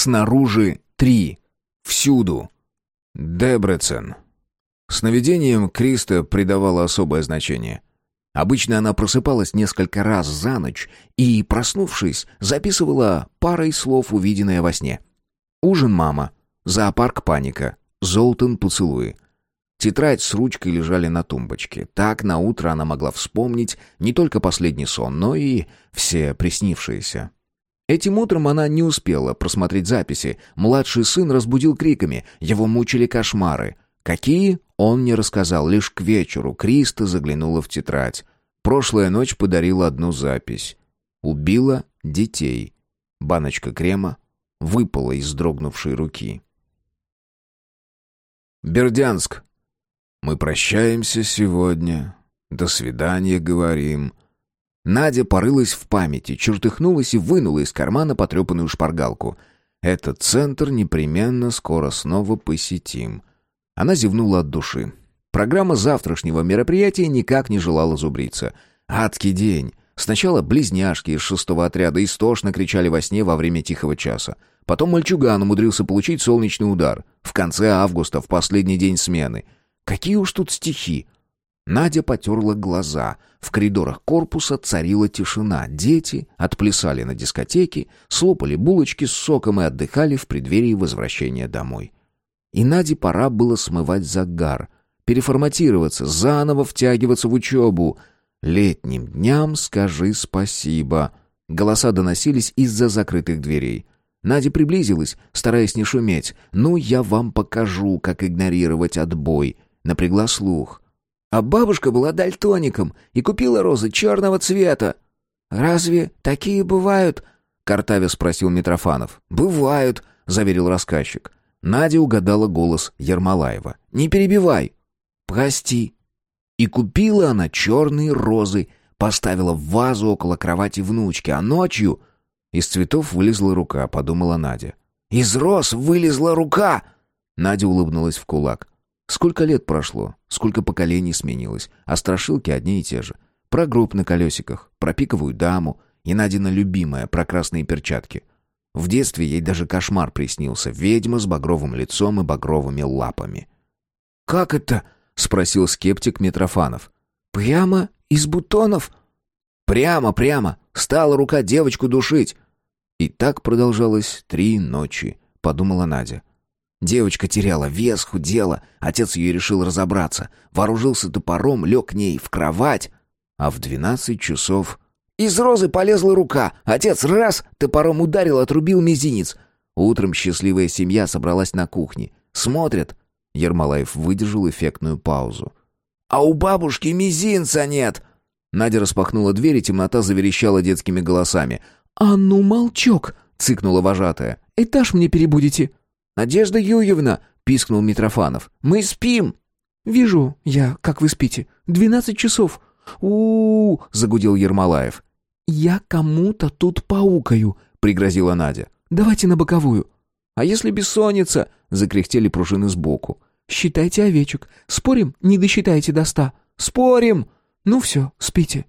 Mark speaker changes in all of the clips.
Speaker 1: Снаружи три. Всюду. Дебрецен. Сновидениям Криста придавала особое значение. Обычно она просыпалась несколько раз за ночь и, проснувшись, записывала парой слов увиденное во сне. Ужин мама, зоопарк паника, Золтан поцелуи. Тетрадь с ручкой лежали на тумбочке. Так на утро она могла вспомнить не только последний сон, но и все приснившиеся. Этим утром она не успела просмотреть записи. Младший сын разбудил криками, его мучили кошмары. Какие, он не рассказал, лишь к вечеру Криста заглянула в тетрадь. Прошлая ночь подарила одну запись. Убила детей. Баночка крема выпала из дрогнувшей руки. Бердянск. Мы прощаемся сегодня. До свидания, говорим. Надя порылась в памяти, чертыхнулась и вынула из кармана потрепанную шпаргалку. Этот центр непременно скоро снова посетим. Она зевнула от души. Программа завтрашнего мероприятия никак не желала зубриться. Адский день. Сначала близняшки из шестого отряда истошно кричали во сне во время тихого часа. Потом мальчуган умудрился получить солнечный удар. В конце августа, в последний день смены. Какие уж тут стихи. Надя потерла глаза. В коридорах корпуса царила тишина. Дети отплясали на дискотеке, слопали булочки с соком и отдыхали в преддверии возвращения домой. И Наде пора было смывать загар, переформатироваться, заново втягиваться в учебу. «Летним дням скажи спасибо». Голоса доносились из-за закрытых дверей. Надя приблизилась, стараясь не шуметь. «Ну, я вам покажу, как игнорировать отбой». Напрягла слух. А бабушка была дальтоником и купила розы черного цвета. «Разве такие бывают?» — картавя спросил Митрофанов. «Бывают», — заверил рассказчик. Надя угадала голос Ермолаева. «Не перебивай». «Прости». И купила она черные розы, поставила в вазу около кровати внучки, а ночью из цветов вылезла рука, подумала Надя. «Из роз вылезла рука!» Надя улыбнулась в кулак. Сколько лет прошло, сколько поколений сменилось, а страшилки одни и те же. Про гроб на колесиках, про пиковую даму и Надина любимая, про красные перчатки. В детстве ей даже кошмар приснился, ведьма с багровым лицом и багровыми лапами. «Как это?» — спросил скептик Митрофанов. «Прямо из бутонов?» «Прямо, прямо!» Стала рука девочку душить. И так продолжалось три ночи, подумала Надя. Девочка теряла вес, худела. Отец ее решил разобраться. Вооружился топором, лег к ней в кровать. А в двенадцать часов... Из розы полезла рука. Отец раз топором ударил, отрубил мизинец. Утром счастливая семья собралась на кухне. Смотрят. Ермолаев выдержал эффектную паузу. «А у бабушки мизинца нет!» Надя распахнула дверь, и темнота заверещала детскими голосами. «А ну, молчок!» — цыкнула вожатая. «Этаж мне перебудете!» «Надежда Юрьевна!» — пискнул Митрофанов. «Мы спим!» «Вижу я, как вы спите. Двенадцать часов!» у, -у, -у загудел Ермолаев. «Я кому-то тут паукаю!» — пригрозила Надя. «Давайте на боковую!» «А если бессонница?» — закряхтели пружины сбоку. «Считайте овечек. Спорим, не досчитаете до ста?» «Спорим!» Ну все, спите.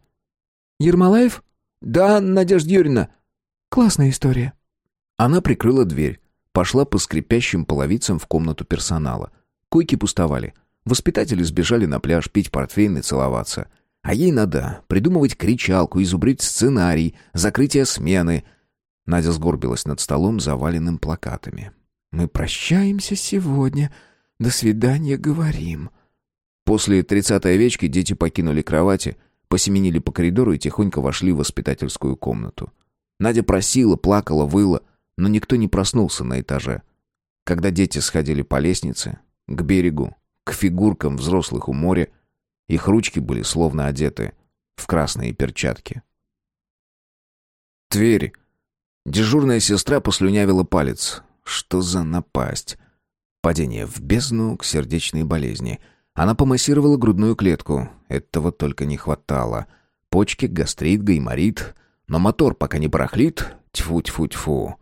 Speaker 1: Ермолаев? Да, Надежда Юрьевна. Классная история. Она прикрыла дверь, пошла по скрипящим половицам в комнату персонала. Койки пустовали. Воспитатели сбежали на пляж пить портвейн и целоваться. А ей надо придумывать кричалку, изубрить сценарий, закрытие смены. Надя сгорбилась над столом, заваленным плакатами. «Мы прощаемся сегодня. До свидания, говорим». После тридцатой овечки дети покинули кровати, посеменили по коридору и тихонько вошли в воспитательскую комнату. Надя просила, плакала, выла, но никто не проснулся на этаже. Когда дети сходили по лестнице, к берегу, к фигуркам взрослых у моря, их ручки были словно одеты в красные перчатки. Тверь. Дежурная сестра послюнявила палец. Что за напасть? Падение в бездну к сердечной болезни — она помассировала грудную клетку. Этого только не хватало. Почки, гастрит, гайморит. Но мотор пока не барахлит. Тьфу-тьфу-тьфу.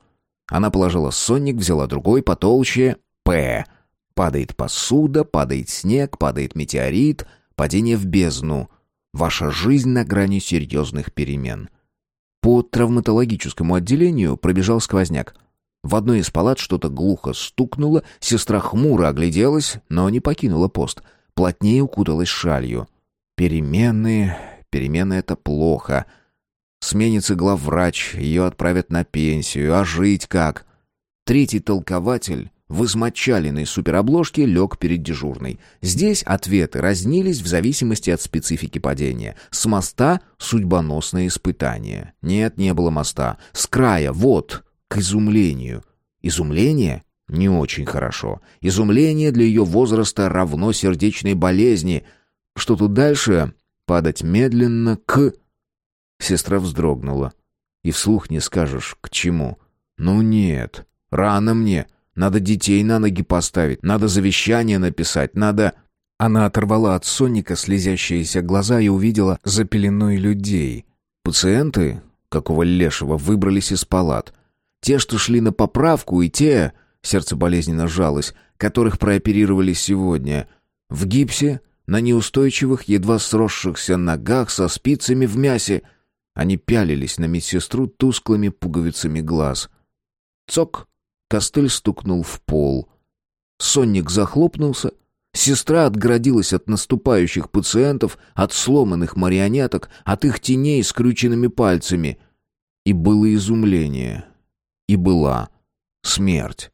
Speaker 1: Она положила сонник, взяла другой, потолще. П. Падает посуда, падает снег, падает метеорит. Падение в бездну. Ваша жизнь на грани серьезных перемен. По травматологическому отделению пробежал сквозняк. В одной из палат что-то глухо стукнуло, сестра хмуро огляделась, но не покинула пост. Плотнее укуталась шалью. Перемены... Перемены — это плохо. Сменится главврач, ее отправят на пенсию. А жить как? Третий толкователь в измочаленной суперобложке лег перед дежурной. Здесь ответы разнились в зависимости от специфики падения. С моста — судьбоносное испытание. Нет, не было моста. С края, вот, к изумлению. Изумление? Не очень хорошо. Изумление для ее возраста равно сердечной болезни. Что тут дальше? Падать медленно к... Сестра вздрогнула. И вслух не скажешь, к чему. Ну нет, рано мне. Надо детей на ноги поставить, надо завещание написать, надо... Она оторвала от сонника слезящиеся глаза и увидела за людей. Пациенты, какого лешего, выбрались из палат. Те, что шли на поправку, и те, сердце болезненно сжалось, которых прооперировали сегодня, в гипсе, на неустойчивых, едва сросшихся ногах со спицами в мясе. Они пялились на медсестру тусклыми пуговицами глаз. Цок! Костыль стукнул в пол. Сонник захлопнулся. Сестра отгородилась от наступающих пациентов, от сломанных марионеток, от их теней скрюченными пальцами. И было изумление. И была смерть.